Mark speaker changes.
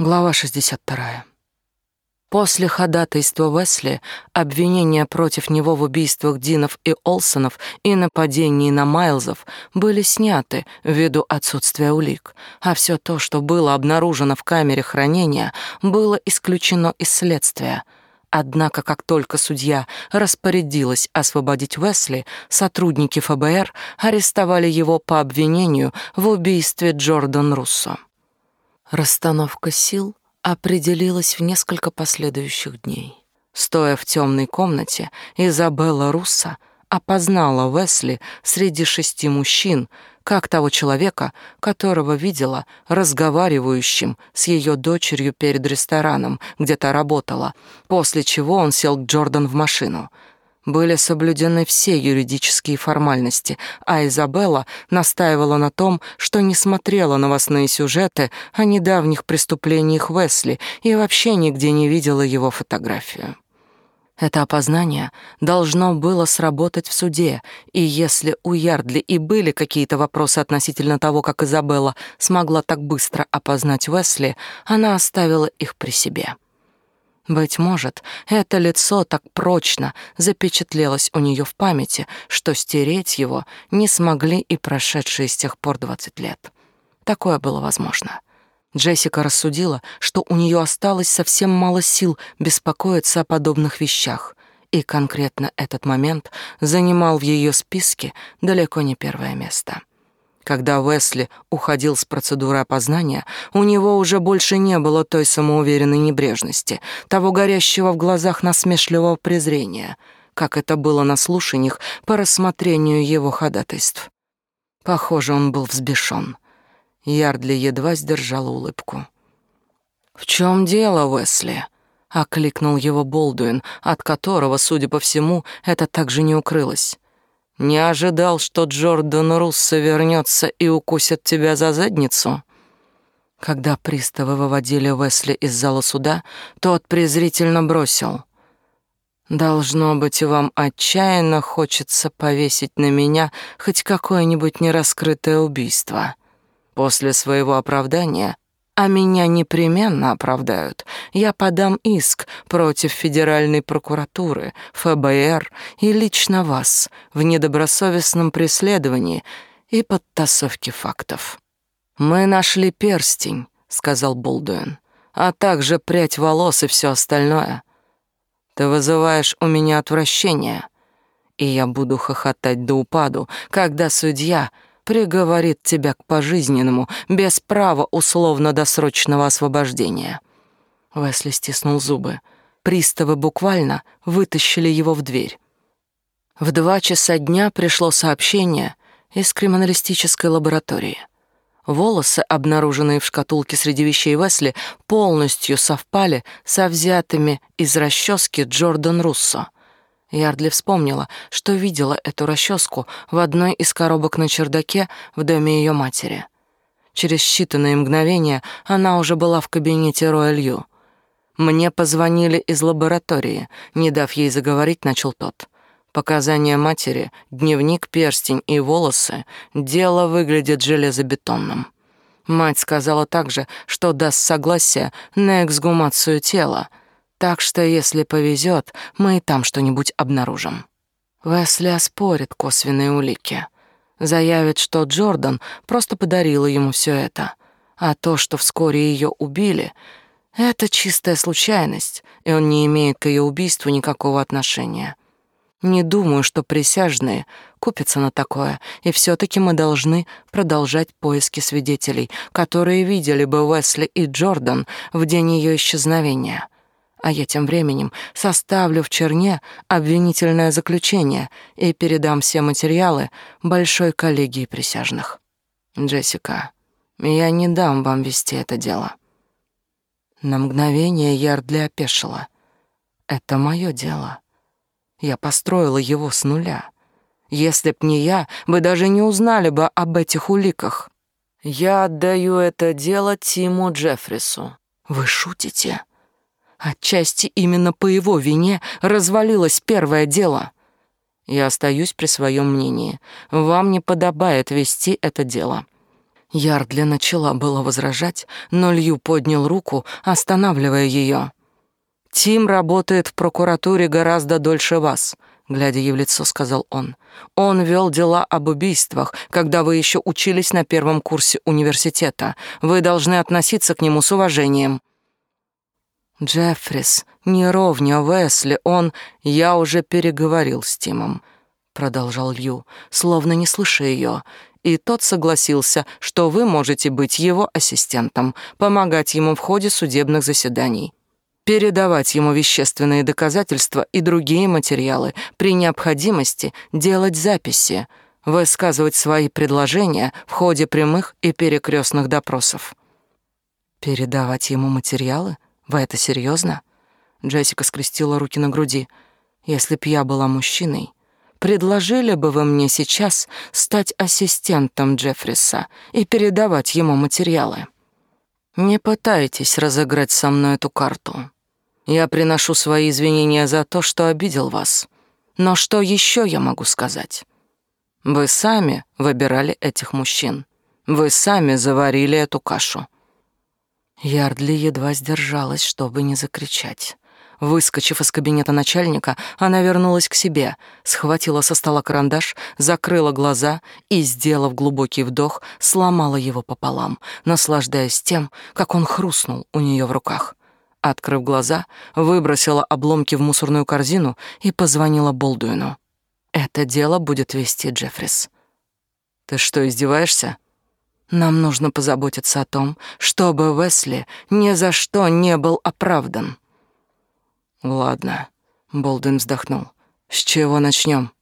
Speaker 1: Глава 62. После ходатайства Уэсли обвинения против него в убийствах Динов и Олсонов и нападении на Майлзов были сняты ввиду отсутствия улик, а все то, что было обнаружено в камере хранения, было исключено из следствия. Однако, как только судья распорядилась освободить Уэсли, сотрудники ФБР арестовали его по обвинению в убийстве Джордан Руссо. Расстановка сил определилась в несколько последующих дней. Стоя в темной комнате, Изабелла Русса опознала Весли среди шести мужчин, как того человека, которого видела разговаривающим с ее дочерью перед рестораном, где та работала, после чего он сел к Джордан в машину — были соблюдены все юридические формальности, а Изабелла настаивала на том, что не смотрела новостные сюжеты о недавних преступлениях Весли и вообще нигде не видела его фотографию. Это опознание должно было сработать в суде, и если у Ярдли и были какие-то вопросы относительно того, как Изабелла смогла так быстро опознать Весли, она оставила их при себе. Быть может, это лицо так прочно запечатлелось у нее в памяти, что стереть его не смогли и прошедшие с тех пор двадцать лет. Такое было возможно. Джессика рассудила, что у нее осталось совсем мало сил беспокоиться о подобных вещах, и конкретно этот момент занимал в ее списке далеко не первое место. Когда Уэсли уходил с процедуры опознания, у него уже больше не было той самоуверенной небрежности, того горящего в глазах насмешливого презрения, как это было на слушаниях по рассмотрению его ходатайств. Похоже, он был взбешен. Ярдли едва сдержала улыбку. «В чем дело, Уэсли?» — окликнул его Болдуин, от которого, судя по всему, это также не укрылось. Не ожидал, что Джордан Руссо вернется и укусит тебя за задницу?» Когда приставы выводили Весли из зала суда, тот презрительно бросил. «Должно быть, вам отчаянно хочется повесить на меня хоть какое-нибудь нераскрытое убийство. После своего оправдания а меня непременно оправдают. Я подам иск против Федеральной прокуратуры, ФБР и лично вас в недобросовестном преследовании и подтасовке фактов. Мы нашли перстень, сказал Болдуин, а также прядь волос и все остальное. Ты вызываешь у меня отвращение, и я буду хохотать до упаду, когда судья приговорит тебя к пожизненному, без права условно-досрочного освобождения». Весли стиснул зубы. Приставы буквально вытащили его в дверь. В два часа дня пришло сообщение из криминалистической лаборатории. Волосы, обнаруженные в шкатулке среди вещей Весли, полностью совпали со взятыми из расчески Джордан Руссо — Ярдли вспомнила, что видела эту расческу в одной из коробок на чердаке в доме ее матери. Через считанные мгновения она уже была в кабинете Роэлью. «Мне позвонили из лаборатории», — не дав ей заговорить, начал тот. Показания матери, дневник, перстень и волосы — дело выглядит железобетонным. Мать сказала также, что даст согласие на эксгумацию тела — так что, если повезет, мы и там что-нибудь обнаружим. Весли оспорит косвенные улики. Заявит, что Джордан просто подарила ему все это. А то, что вскоре ее убили, это чистая случайность, и он не имеет к ее убийству никакого отношения. Не думаю, что присяжные купятся на такое, и все таки мы должны продолжать поиски свидетелей, которые видели бы Уэсли и Джордан в день ее исчезновения а я тем временем составлю в черне обвинительное заключение и передам все материалы большой коллегии присяжных. Джессика, я не дам вам вести это дело. На мгновение Ярдли опешила. Это мое дело. Я построила его с нуля. Если б не я, вы даже не узнали бы об этих уликах. Я отдаю это дело Тиму Джеффрису. Вы шутите? Отчасти именно по его вине развалилось первое дело. Я остаюсь при своем мнении. Вам не подобает вести это дело. Ярдли начала было возражать, но Лью поднял руку, останавливая ее. «Тим работает в прокуратуре гораздо дольше вас», — глядя ей в лицо, сказал он. «Он вел дела об убийствах, когда вы еще учились на первом курсе университета. Вы должны относиться к нему с уважением». «Джеффрис, не ровня Весли, он...» «Я уже переговорил с Тимом», — продолжал Лью, словно не слыша ее, и тот согласился, что вы можете быть его ассистентом, помогать ему в ходе судебных заседаний, передавать ему вещественные доказательства и другие материалы, при необходимости делать записи, высказывать свои предложения в ходе прямых и перекрестных допросов. Передавать ему материалы? Вы это серьезно? Джессика скрестила руки на груди. Если б я была мужчиной, Предложили бы вы мне сейчас стать ассистентом Джеффриса и передавать ему материалы? Не пытайтесь разыграть со мной эту карту. Я приношу свои извинения за то, что обидел вас. Но что еще я могу сказать? Вы сами выбирали этих мужчин. Вы сами заварили эту кашу. Ярдли едва сдержалась, чтобы не закричать. Выскочив из кабинета начальника, она вернулась к себе, схватила со стола карандаш, закрыла глаза и, сделав глубокий вдох, сломала его пополам, наслаждаясь тем, как он хрустнул у нее в руках. Открыв глаза, выбросила обломки в мусорную корзину и позвонила Болдуину. «Это дело будет вести Джеффрис». «Ты что, издеваешься?» «Нам нужно позаботиться о том, чтобы Весли ни за что не был оправдан». Ладно, Болден вздохнул. С чего начнем?